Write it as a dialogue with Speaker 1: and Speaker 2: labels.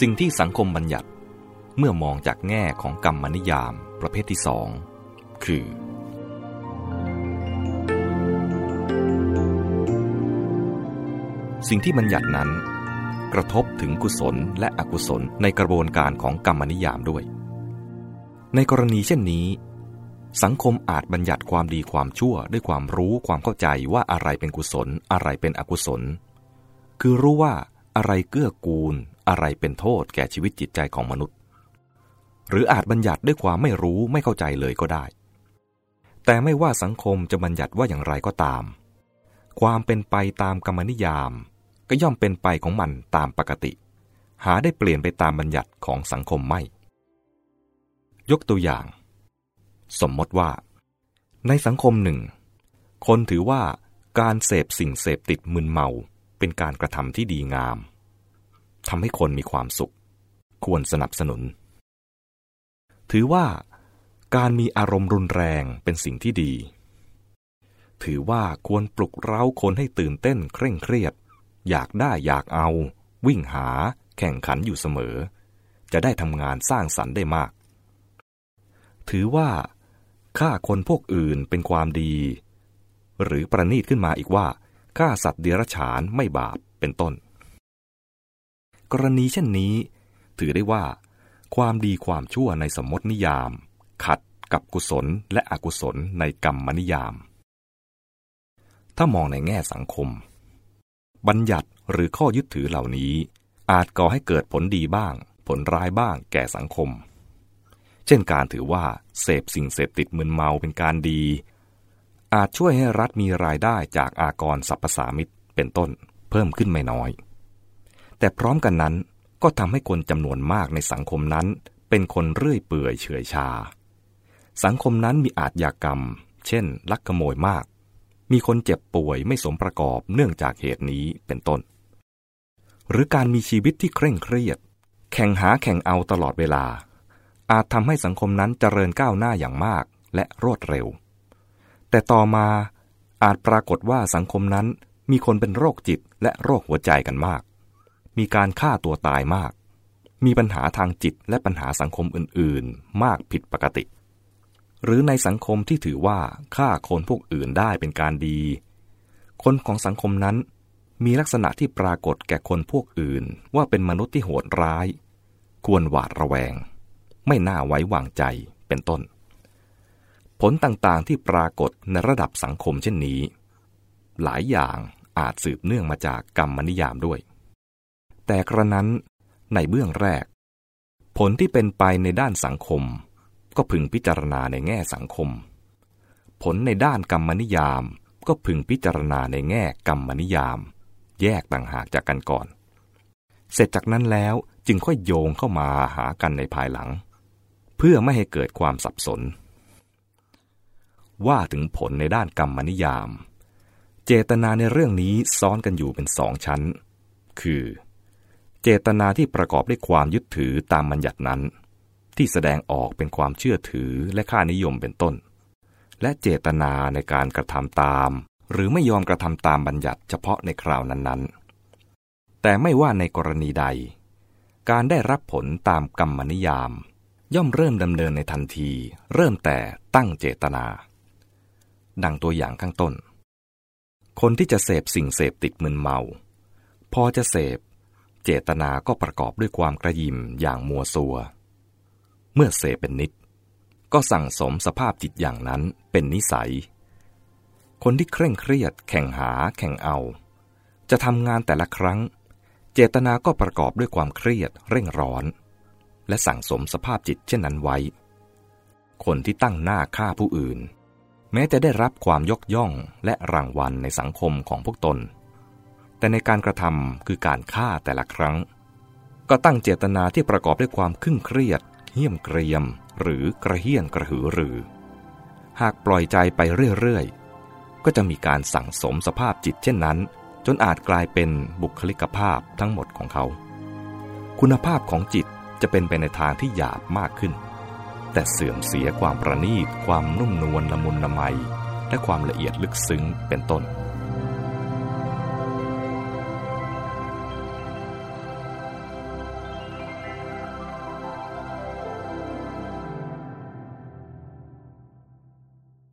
Speaker 1: สิ่งที่สังคมบัญญัติ เมื่อมองจากแง่ของกรรมนิยามประเภทที่สองคือ สิ่งที่บัญญัตินั้น กระทบถึงกุศลและอกุศลในกระบวนการของกรรมนิยามด้วย ในกรณีเช่นนี้ สังคมอาจบัญญัติความดีความชั่วด้วยความรู้ความเข้าใจว่าอะไรเป็นกุศลอะไรเป็นอกุศล คือรู้ว่าอะไรเกื้อกูล อะไรเป็นโทษแก่ชีวิตจิตใจของมนุษย์ หรืออาจบัญญัติด้วยความไม่รู้ไม่เข้าใจเลยก็ได้ แต่ไม่ว่าสังคมจะบัญญัติว่าอย่างไรก็ตาม ความเป็นไปตามกรรมนิยาม ก็ย่อมเป็นไปของมันตามปกติ หาได้เปลี่ยนไปตามบัญญัติของสังคมไม่ ยกตัวอย่าง สมมติว่า ในสังคมหนึ่ง คนถือว่าการเสพสิ่งเสพติดมึนเมาเป็นการกระทำที่ดีงาม ทำให้คนมีความสุข ควรสนับสนุน ถือว่าการมีอารมณ์รุนแรงเป็นสิ่งที่ดี ถือว่าควรปลุกเร้าคนให้ตื่นเต้นเคร่งเครียด อยากได้อยากเอา วิ่งหา แข่งขันอยู่เสมอ จะได้ทำงานสร้างสรรค์ได้มาก ถือว่าฆ่าคนพวกอื่นเป็นความดี หรือประนีตขึ้นมาอีกว่าฆ่าสัตว์เดรัจฉานไม่บาปเป็นต้น กรณีเช่นนี้ ถือได้ว่า ความดีความชั่วในสมมตินิยาม ขัดกับกุศลและอกุศลในกรรมนิยาม ถ้ามองในแง่สังคม บัญญัติหรือข้อยึดถือเหล่านี้ อาจก่อให้เกิดผลดีบ้าง ผลร้ายบ้างแก่สังคม เช่นการถือว่าเสพสิ่งเสพติดมึนเมาเป็นการดี อาจช่วยให้รัฐมีรายได้จากอากรสรรพสามิตเป็นต้นเพิ่มขึ้นไม่น้อย แต่พร้อมกันนั้นก็ทำให้คนจำนวนมากในสังคมนั้น เป็นคนเรื่อยเปื่อยเฉยชา สังคมนั้นมีอาชญากรรม เช่น ลักขโมยมาก มีคนเจ็บป่วยไม่สมประกอบเนื่องจากเหตุนี้เป็นต้น หรือการมีชีวิตที่เคร่งเครียด แข่งหาแข่งเอาตลอดเวลา อาจทำให้สังคมนั้นเจริญก้าวหน้าอย่างมากและรวดเร็ว แต่ต่อมาอาจปรากฏว่าสังคมนั้นมีคนเป็นโรคจิตและโรคหัวใจกันมาก มีการฆ่าตัวตายมาก มีปัญหาทางจิตและปัญหาสังคมอื่นๆ มากผิดปกติ หรือในสังคมที่ถือว่าฆ่าคนพวกอื่นได้เป็นการดี คนของสังคมนั้นมีลักษณะที่ปรากฏแก่คนพวกอื่น ว่าเป็นมนุษย์ที่โหดร้าย ควรหวาดระแวง ไม่น่าไว้วางใจเป็นต้น ผลต่างๆที่ปรากฏในระดับสังคมเช่นนี้ หลายอย่างอาจสืบเนื่องมาจากกรรมนิยามด้วย แต่กระนั้นในเบื้องแรก ผลที่เป็นไปในด้านสังคม ก็พึงพิจารณาในแง่สังคม ผลในด้านกรรมนิยามก็พึงพิจารณาในแง่กรรมนิยาม แยกต่างหากจากกันก่อน เสร็จจากนั้นแล้วจึงค่อยโยงเข้ามาหากันในภายหลัง เพื่อไม่ให้เกิดความสับสน ว่าถึงผลในด้านกรรมนิยาม เจตนาในเรื่องนี้ซ้อนกันอยู่เป็นสองชั้น คือ เจตนาที่ประกอบด้วยความยึดถือตามบัญญัตินั้น ที่แสดงออกเป็นความเชื่อถือและค่านิยมเป็นต้น และเจตนาในการกระทำตาม หรือไม่ยอมกระทำตามบัญญัติเฉพาะในคราวนั้นๆ แต่ไม่ว่าในกรณีใด การได้รับผลตามกรรมนิยาม ย่อมเริ่มดำเนินในทันที เริ่มแต่ตั้งเจตนา ดังตัวอย่างข้างต้น คนที่จะเสพสิ่งเสพติดมึนเมา พอจะเสพ เจตนาก็ประกอบด้วยความกระยิมอย่างมัวซัว เมื่อเสพเป็นนิด ก็สั่งสมสภาพจิตอย่างนั้นเป็นนิสัย คนที่เคร่งเครียด แข่งหา แข่งเอา จะทำงานแต่ละครั้ง เจตนาก็ประกอบด้วยความเครียดเร่งร้อน และสั่งสมสภาพจิตเช่นนั้นไว้ คนที่ตั้งหน้าฆ่าผู้อื่น แม้จะได้รับความยกย่องและรางวัลในสังคมของพวกตน แต่ในการกระทำคือการฆ่าแต่ละครั้ง ก็ตั้งเจตนาที่ประกอบด้วยความขึ้นเครียดเหี้ยมเกรียม หรือกระเฮี้ยนกระหือรือ หากปล่อยใจไปเรื่อยๆ ก็จะมีการสั่งสมสภาพจิตเช่นนั้น จนอาจกลายเป็นบุคลิกภาพทั้งหมดของเขา คุณภาพของจิตจะเป็นไปในทางที่หยาบมากขึ้น แต่เสื่อมเสียความประณีต ความนุ่มนวลละมุนละไม และความละเอียดลึกซึ้งเป็นต้น